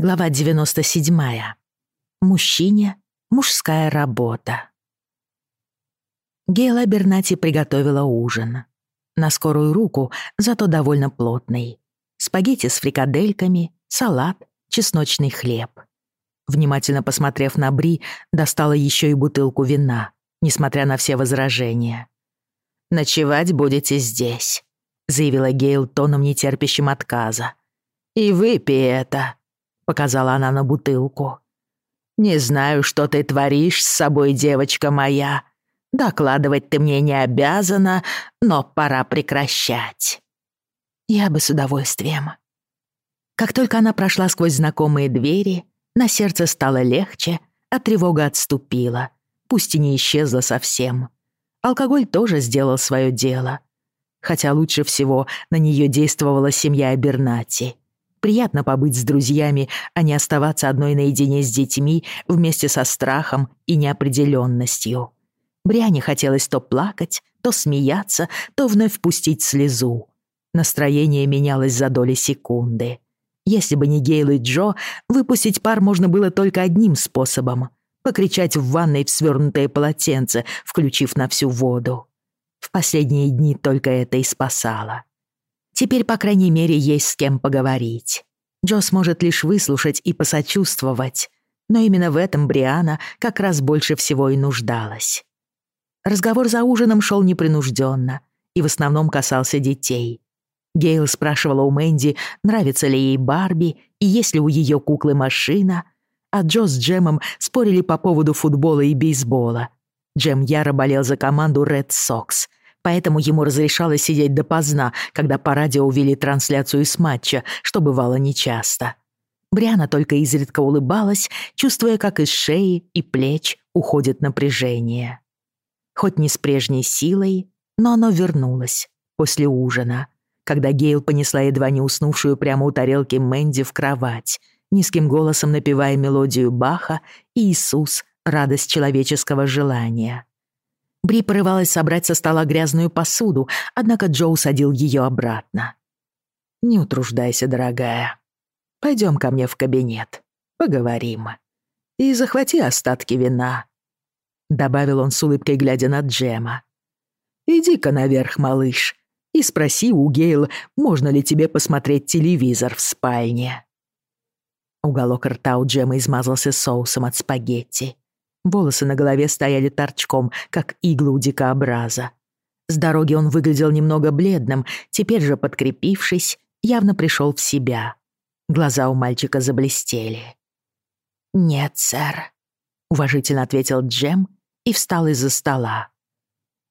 Глава 97. Мужчине мужская работа. Гейла Бернати приготовила ужин. На скорую руку, зато довольно плотный. Спагетти с фрикадельками, салат, чесночный хлеб. Внимательно посмотрев на Бри, достала еще и бутылку вина, несмотря на все возражения. «Ночевать будете здесь», — заявила Гейл тоном нетерпящим отказа. «И выпей это», показала она на бутылку. «Не знаю, что ты творишь с собой, девочка моя. Докладывать ты мне не обязана, но пора прекращать». Я бы с удовольствием. Как только она прошла сквозь знакомые двери, на сердце стало легче, а тревога отступила, пусть и не исчезла совсем. Алкоголь тоже сделал свое дело. Хотя лучше всего на нее действовала семья Абернати — Приятно побыть с друзьями, а не оставаться одной наедине с детьми вместе со страхом и неопределенностью. Бриане хотелось то плакать, то смеяться, то вновь впустить слезу. Настроение менялось за доли секунды. Если бы не Гейл и Джо, выпустить пар можно было только одним способом — покричать в ванной в свернутое полотенце, включив на всю воду. В последние дни только это и спасало. Теперь, по крайней мере, есть с кем поговорить. Джо сможет лишь выслушать и посочувствовать, но именно в этом Бриана как раз больше всего и нуждалась. Разговор за ужином шел непринужденно и в основном касался детей. Гейл спрашивала у Мэнди, нравится ли ей Барби и есть ли у ее куклы машина, а Джо с Джемом спорили по поводу футбола и бейсбола. Джем яро болел за команду Red Sox — поэтому ему разрешалось сидеть допоздна, когда по радио увели трансляцию с матча, что бывало нечасто. Бриана только изредка улыбалась, чувствуя, как из шеи и плеч уходит напряжение. Хоть не с прежней силой, но оно вернулось после ужина, когда Гейл понесла едва не уснувшую прямо у тарелки Мэнди в кровать, низким голосом напевая мелодию Баха «Иисус — радость человеческого желания». Бри порывалась собрать со стола грязную посуду, однако Джо усадил ее обратно. «Не утруждайся, дорогая. Пойдем ко мне в кабинет. Поговорим. И захвати остатки вина», — добавил он с улыбкой, глядя на Джема. «Иди-ка наверх, малыш, и спроси у Гейл, можно ли тебе посмотреть телевизор в спальне». Уголок рта у Джема измазался соусом от спагетти. Волосы на голове стояли торчком, как иглы у дикообраза. С дороги он выглядел немного бледным, теперь же, подкрепившись, явно пришел в себя. Глаза у мальчика заблестели. «Нет, сэр», — уважительно ответил Джем и встал из-за стола.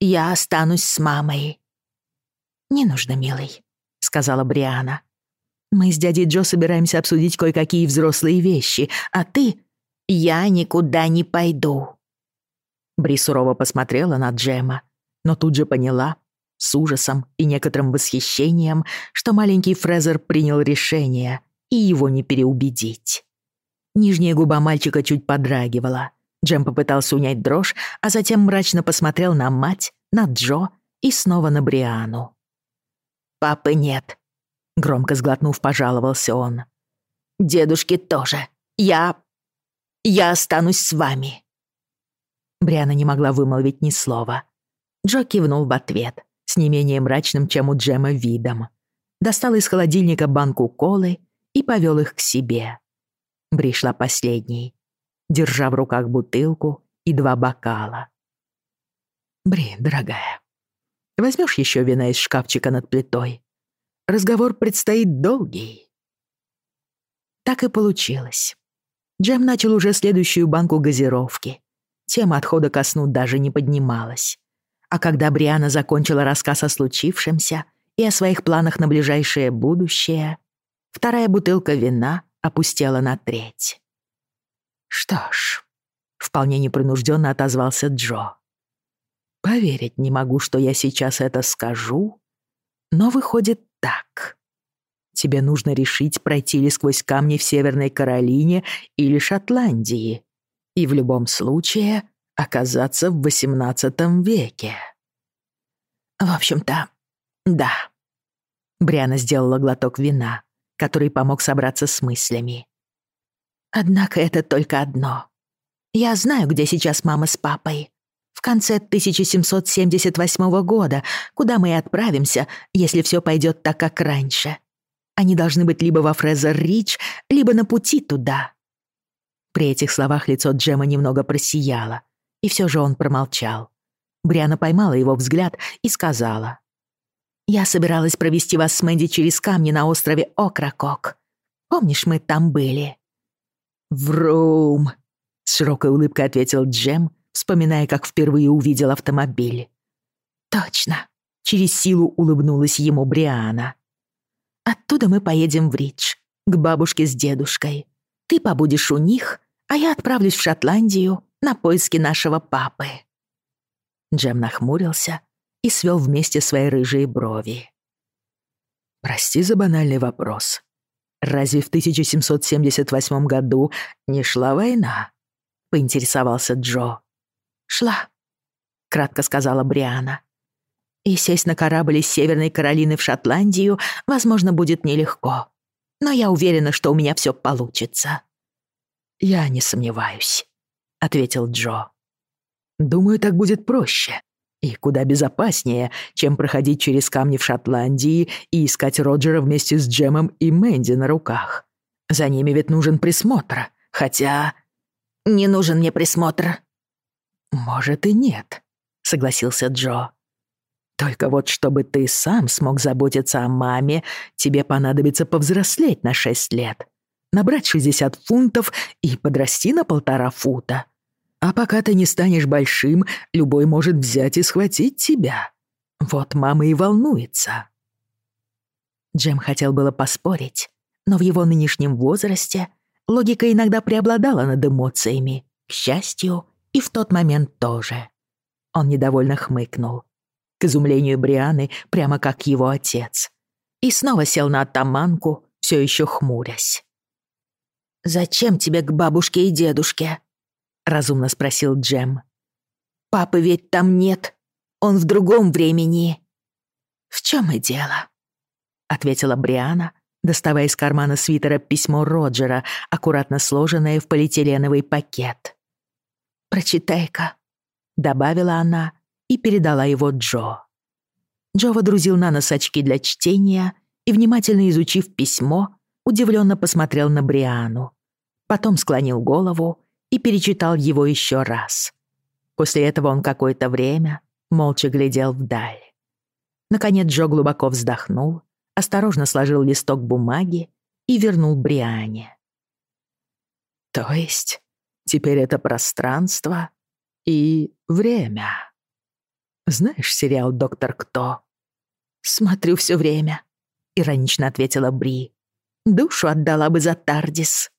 «Я останусь с мамой». «Не нужно, милый», — сказала Бриана. «Мы с дядей Джо собираемся обсудить кое-какие взрослые вещи, а ты «Я никуда не пойду». Бри сурово посмотрела на Джема, но тут же поняла, с ужасом и некоторым восхищением, что маленький Фрезер принял решение, и его не переубедить. Нижняя губа мальчика чуть подрагивала. Джем попытался унять дрожь, а затем мрачно посмотрел на мать, на Джо и снова на Бриану. «Папы нет», — громко сглотнув, пожаловался он. «Дедушки тоже. Я я останусь с вами». Бриана не могла вымолвить ни слова. Джо кивнул в ответ, с не менее мрачным, чем у Джема, видом. Достал из холодильника банку колы и повел их к себе. Бри шла последней, держа в руках бутылку и два бокала. «Бри, дорогая, возьмешь еще вина из шкафчика над плитой? Разговор предстоит долгий». Так и получилось. Джем начал уже следующую банку газировки. Тема отхода ко сну даже не поднималась. А когда Бриана закончила рассказ о случившемся и о своих планах на ближайшее будущее, вторая бутылка вина опустела на треть. «Что ж», — вполне непринужденно отозвался Джо. «Поверить не могу, что я сейчас это скажу, но выходит так. Тебе нужно решить, пройти ли сквозь камни в Северной Каролине или Шотландии. И в любом случае оказаться в XVIII веке. В общем-то, да. Бриана сделала глоток вина, который помог собраться с мыслями. Однако это только одно. Я знаю, где сейчас мама с папой. В конце 1778 года, куда мы и отправимся, если все пойдет так, как раньше. Они должны быть либо во Фрезер-Рич, либо на пути туда. При этих словах лицо Джема немного просияло, и все же он промолчал. Бриана поймала его взгляд и сказала. «Я собиралась провести вас с Мэнди через камни на острове Окракок. Помнишь, мы там были?» «Врум!» — с широкой улыбкой ответил Джем, вспоминая, как впервые увидел автомобиль. «Точно!» — через силу улыбнулась ему Бриана. «Оттуда мы поедем в Ридж, к бабушке с дедушкой. Ты побудешь у них, а я отправлюсь в Шотландию на поиски нашего папы». Джем нахмурился и свел вместе свои рыжие брови. «Прости за банальный вопрос. Разве в 1778 году не шла война?» — поинтересовался Джо. «Шла», — кратко сказала Бриана. «И сесть на корабль из Северной Каролины в Шотландию, возможно, будет нелегко. Но я уверена, что у меня все получится». «Я не сомневаюсь», — ответил Джо. «Думаю, так будет проще и куда безопаснее, чем проходить через камни в Шотландии и искать Роджера вместе с Джемом и Мэнди на руках. За ними ведь нужен присмотр, хотя...» «Не нужен мне присмотр». «Может и нет», — согласился Джо. «Только вот чтобы ты сам смог заботиться о маме, тебе понадобится повзрослеть на шесть лет, набрать 60 фунтов и подрасти на полтора фута. А пока ты не станешь большим, любой может взять и схватить тебя. Вот мама и волнуется». Джем хотел было поспорить, но в его нынешнем возрасте логика иногда преобладала над эмоциями, к счастью, и в тот момент тоже. Он недовольно хмыкнул. К изумлению Брианы, прямо как его отец. И снова сел на оттаманку, все еще хмурясь. «Зачем тебе к бабушке и дедушке?» — разумно спросил Джем. «Папы ведь там нет. Он в другом времени». «В чем и дело?» — ответила Бриана, доставая из кармана свитера письмо Роджера, аккуратно сложенное в полиэтиленовый пакет. «Прочитай-ка», — добавила она и передала его Джо. Джо водрузил на нос для чтения и, внимательно изучив письмо, удивленно посмотрел на Бриану. Потом склонил голову и перечитал его еще раз. После этого он какое-то время молча глядел вдаль. Наконец Джо глубоко вздохнул, осторожно сложил листок бумаги и вернул Бриане. «То есть теперь это пространство и время?» «Знаешь сериал «Доктор Кто»?» «Смотрю все время», — иронично ответила Бри. «Душу отдала бы за Тардис».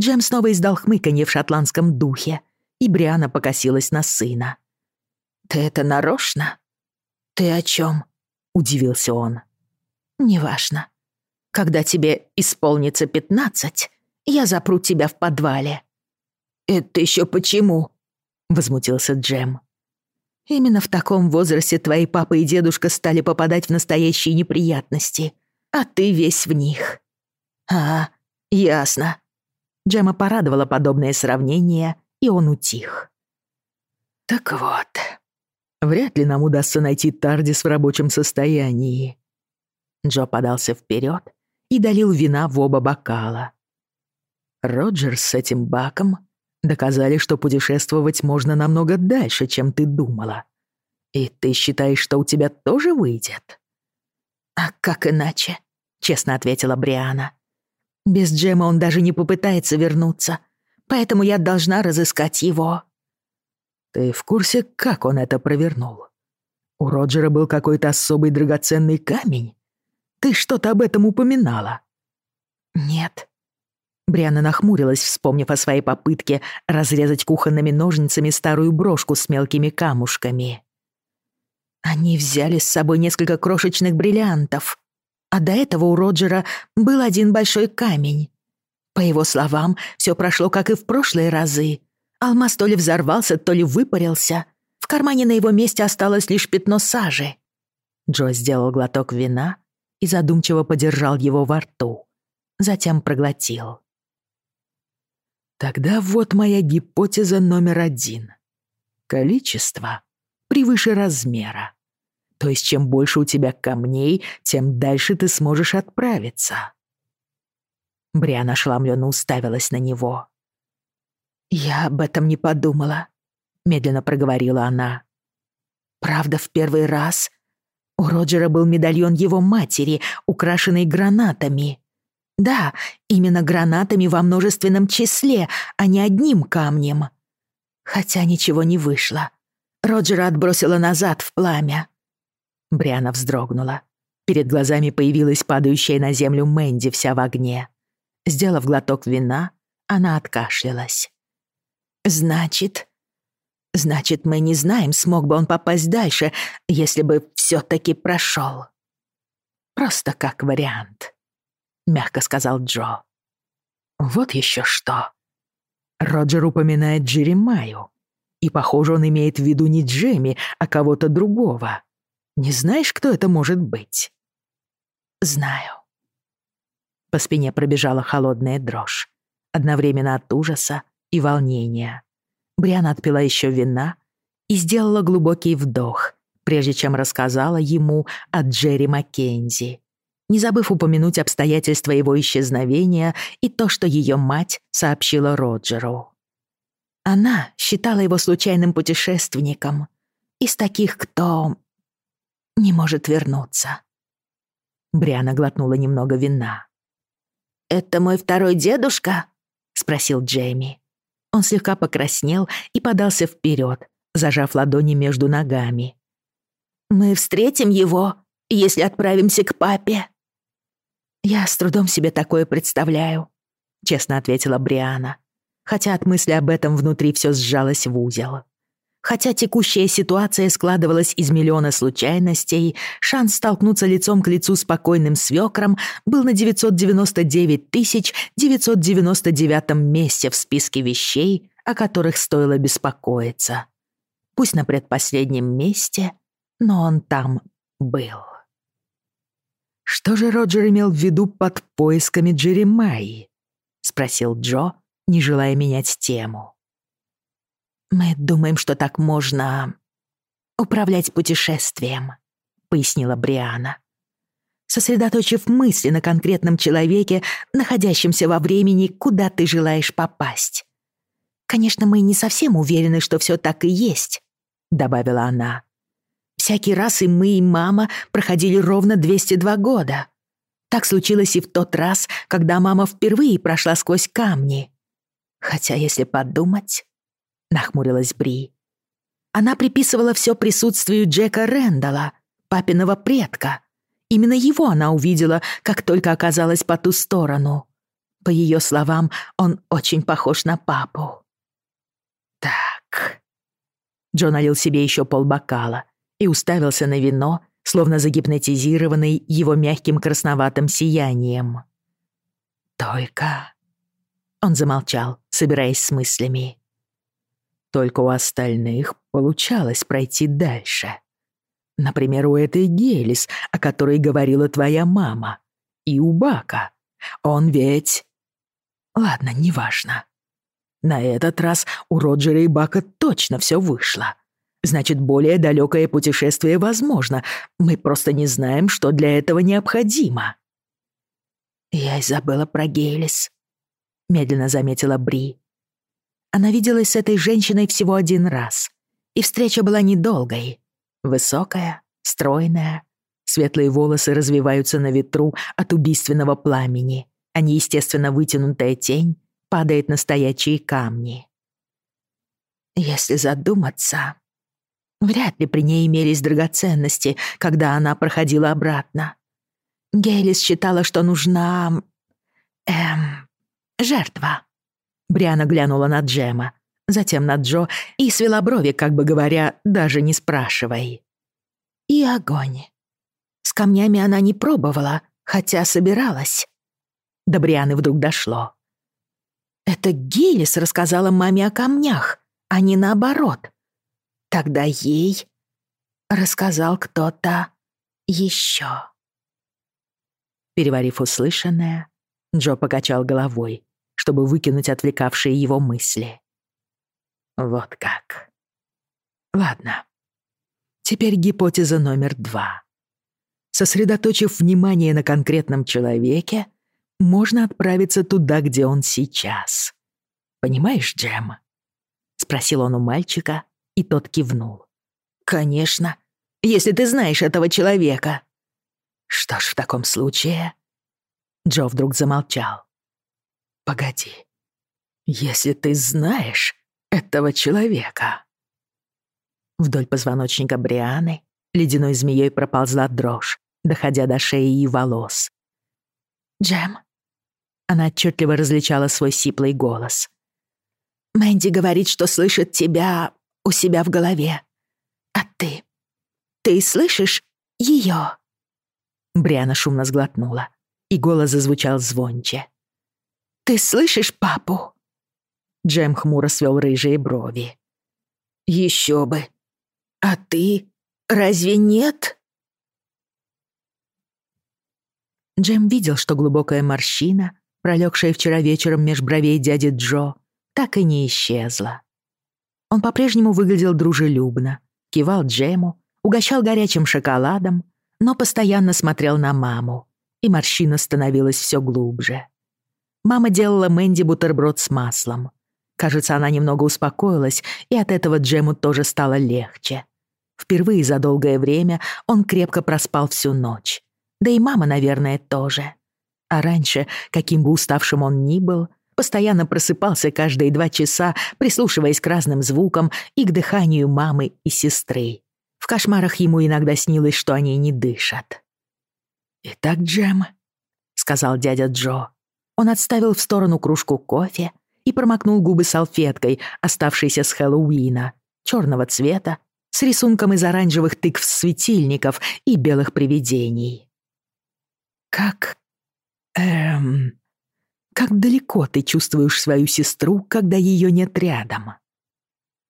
Джем снова издал хмыканье в шотландском духе, и Бриана покосилась на сына. «Ты это нарочно?» «Ты о чем? удивился он. «Неважно. Когда тебе исполнится пятнадцать, я запру тебя в подвале». «Это еще почему?» — возмутился Джем. «Именно в таком возрасте твои папа и дедушка стали попадать в настоящие неприятности, а ты весь в них». «А, ясно», Джема порадовало подобное сравнение, и он утих. «Так вот, вряд ли нам удастся найти Тардис в рабочем состоянии». Джо подался вперед и долил вина в оба бокала. «Роджер с этим баком доказали, что путешествовать можно намного дальше, чем ты думала. И ты считаешь, что у тебя тоже выйдет?» «А как иначе?» — честно ответила Бриана. Без Джема он даже не попытается вернуться, поэтому я должна разыскать его». «Ты в курсе, как он это провернул? У Роджера был какой-то особый драгоценный камень? Ты что-то об этом упоминала?» «Нет». Бриана нахмурилась, вспомнив о своей попытке разрезать кухонными ножницами старую брошку с мелкими камушками. Они взяли с собой несколько крошечных бриллиантов, а до этого у Роджера был один большой камень. По его словам, все прошло, как и в прошлые разы. Алмаз то ли взорвался, то ли выпарился. В кармане на его месте осталось лишь пятно сажи. Джо сделал глоток вина и задумчиво подержал его во рту. Затем проглотил. Тогда вот моя гипотеза номер один. Количество превыше размера. То есть чем больше у тебя камней, тем дальше ты сможешь отправиться. Бриана ошеломленно уставилась на него. «Я об этом не подумала», — медленно проговорила она. «Правда, в первый раз у Роджера был медальон его матери, украшенный гранатами. Да, именно гранатами во множественном числе, а не одним камнем. Хотя ничего не вышло. Роджера отбросила назад в пламя. Бриана вздрогнула. Перед глазами появилась падающая на землю Мэнди вся в огне. Сделав глоток вина, она откашлялась. «Значит, значит, мы не знаем, смог бы он попасть дальше, если бы все-таки прошел. Просто как вариант», — мягко сказал Джо. «Вот еще что». Роджер упоминает Джеремаю, и, похоже, он имеет в виду не Джемми, а кого-то другого. Не знаешь, кто это может быть?» «Знаю». По спине пробежала холодная дрожь, одновременно от ужаса и волнения. Бриана отпила еще вина и сделала глубокий вдох, прежде чем рассказала ему о Джерри Маккензи, не забыв упомянуть обстоятельства его исчезновения и то, что ее мать сообщила Роджеру. Она считала его случайным путешественником, из таких, кто не может вернуться. Бриана глотнула немного вина. «Это мой второй дедушка?» — спросил Джейми. Он слегка покраснел и подался вперед, зажав ладони между ногами. «Мы встретим его, если отправимся к папе?» «Я с трудом себе такое представляю», — честно ответила Бриана, хотя от мысли об этом внутри все сжалось в узел. Хотя текущая ситуация складывалась из миллиона случайностей, шанс столкнуться лицом к лицу с покойным свекром был на 999 999 месте в списке вещей, о которых стоило беспокоиться. Пусть на предпоследнем месте, но он там был. «Что же Роджер имел в виду под поисками Джеремайи?» — спросил Джо, не желая менять тему. «Мы думаем, что так можно управлять путешествием», — пояснила Бриана. «Сосредоточив мысли на конкретном человеке, находящемся во времени, куда ты желаешь попасть. Конечно, мы не совсем уверены, что все так и есть», — добавила она. «Всякий раз и мы, и мама проходили ровно 202 года. Так случилось и в тот раз, когда мама впервые прошла сквозь камни. Хотя, если подумать, нахмурилась Бри. Она приписывала все присутствию Джека Рэндалла, папиного предка. Именно его она увидела, как только оказалась по ту сторону. По ее словам, он очень похож на папу. Так. Джо налил себе еще полбокала и уставился на вино, словно загипнотизированный его мягким красноватым сиянием. Только... Он замолчал, собираясь с мыслями. Только у остальных получалось пройти дальше. Например, у этой Гелис, о которой говорила твоя мама, и у Бака. Он ведь... Ладно, неважно. На этот раз у Роджера и Бака точно все вышло. Значит, более далекое путешествие возможно. Мы просто не знаем, что для этого необходимо. Я и забыла про Гелис, медленно заметила Бри. Она виделась с этой женщиной всего один раз, и встреча была недолгой. Высокая, стройная, светлые волосы развиваются на ветру от убийственного пламени, а неестественно вытянутая тень падает на стоячие камни. Если задуматься, вряд ли при ней имелись драгоценности, когда она проходила обратно. Гейлис считала, что нужна... эм... жертва. Бриана глянула на Джема, затем на Джо и свела брови, как бы говоря, даже не спрашивай. И огонь. С камнями она не пробовала, хотя собиралась. До Брианы вдруг дошло. Это Гелис рассказала маме о камнях, а не наоборот. Тогда ей рассказал кто-то еще. Переварив услышанное, Джо покачал головой, чтобы выкинуть отвлекавшие его мысли. Вот как. Ладно. Теперь гипотеза номер два. Сосредоточив внимание на конкретном человеке, можно отправиться туда, где он сейчас. Понимаешь, Джем? Спросил он у мальчика, и тот кивнул. Конечно, если ты знаешь этого человека. Что ж, в таком случае... Джо вдруг замолчал. Погоди. Если ты знаешь этого человека... Вдоль позвоночника Брианы ледяной змеей проползла дрожь, доходя до шеи и волос. «Джем?» Она отчетливо различала свой сиплый голос. «Мэнди говорит, что слышит тебя у себя в голове. А ты? Ты слышишь ее?» Бриана шумно сглотнула, и голос зазвучал звонче. «Ты слышишь папу?» Джем хмуро свел рыжие брови. «Еще бы! А ты разве нет?» Джем видел, что глубокая морщина, пролегшая вчера вечером меж бровей дяди Джо, так и не исчезла. Он по-прежнему выглядел дружелюбно, кивал Джему, угощал горячим шоколадом, но постоянно смотрел на маму, и морщина становилась все глубже. Мама делала Мэнди бутерброд с маслом. Кажется, она немного успокоилась, и от этого Джему тоже стало легче. Впервые за долгое время он крепко проспал всю ночь. Да и мама, наверное, тоже. А раньше, каким бы уставшим он ни был, постоянно просыпался каждые два часа, прислушиваясь к разным звукам и к дыханию мамы и сестры. В кошмарах ему иногда снилось, что они не дышат. «Итак, Джем», — сказал дядя Джо. Он отставил в сторону кружку кофе и промокнул губы салфеткой, оставшейся с Хэллоуина, черного цвета, с рисунком из оранжевых тыкв-светильников и белых привидений. «Как... эм... как далеко ты чувствуешь свою сестру, когда ее нет рядом?»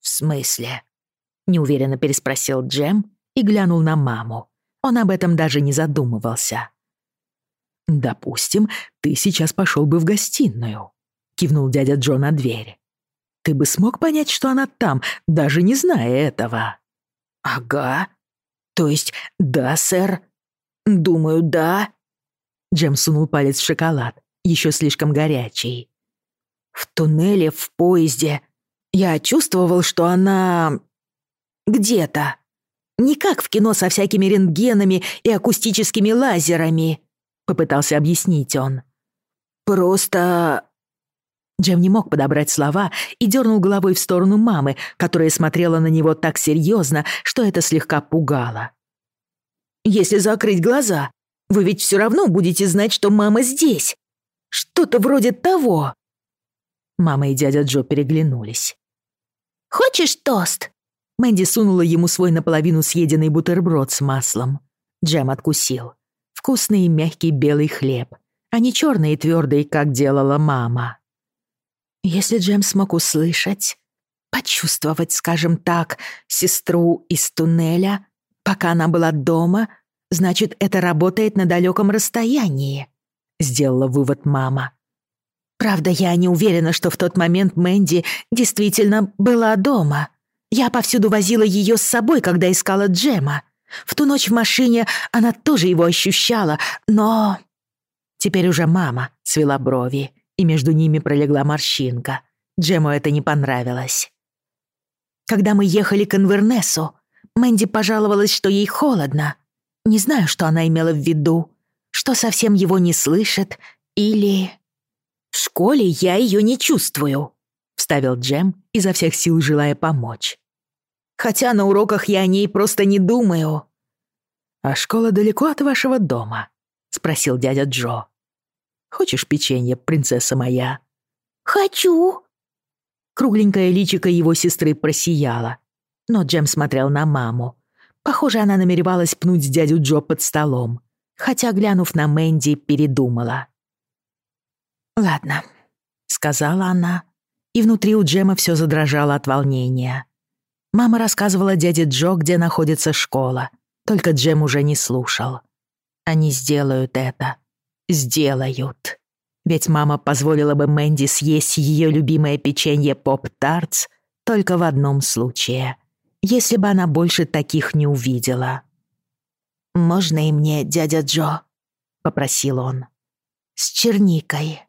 «В смысле?» — неуверенно переспросил Джем и глянул на маму. Он об этом даже не задумывался. «Допустим, ты сейчас пошел бы в гостиную», — кивнул дядя Джо на дверь. «Ты бы смог понять, что она там, даже не зная этого?» «Ага. То есть, да, сэр? Думаю, да». Джем сунул палец в шоколад, еще слишком горячий. «В туннеле, в поезде. Я чувствовал, что она... где-то. Не как в кино со всякими рентгенами и акустическими лазерами», — попытался объяснить он. «Просто...» Джем не мог подобрать слова и дернул головой в сторону мамы, которая смотрела на него так серьезно, что это слегка пугало. «Если закрыть глаза, вы ведь все равно будете знать, что мама здесь. Что-то вроде того». Мама и дядя Джо переглянулись. «Хочешь тост?» Мэнди сунула ему свой наполовину съеденный бутерброд с маслом. Джем откусил. Вкусный и мягкий белый хлеб, а не черный и твердый, как делала мама. Если Джем смог услышать, почувствовать, скажем так, сестру из туннеля, пока она была дома, значит, это работает на далеком расстоянии, сделала вывод мама. Правда, я не уверена, что в тот момент Мэнди действительно была дома. Я повсюду возила ее с собой, когда искала Джема. В ту ночь в машине она тоже его ощущала, но... Теперь уже мама свела брови и между ними пролегла морщинка. Джему это не понравилось. Когда мы ехали к Инвернесу, Мэнди пожаловалась, что ей холодно. Не знаю, что она имела в виду. Что совсем его не слышит или... «В школе я ее не чувствую», — вставил Джем, изо всех сил желая помочь. «Хотя на уроках я о ней просто не думаю». «А школа далеко от вашего дома?» — спросил дядя Джо. Хочешь печенье, принцесса моя?» «Хочу!» Кругленькое личико его сестры просияло. Но Джем смотрел на маму. Похоже, она намеревалась пнуть дядю Джо под столом, хотя, глянув на Мэнди, передумала. «Ладно», — сказала она, и внутри у Джема все задрожало от волнения. Мама рассказывала дяде Джо, где находится школа, только Джем уже не слушал. Они сделают это сделают. Ведь мама позволила бы Мэнди съесть ее любимое печенье Поп-Тартс только в одном случае, если бы она больше таких не увидела. «Можно и мне, дядя Джо?» — попросил он. «С черникой».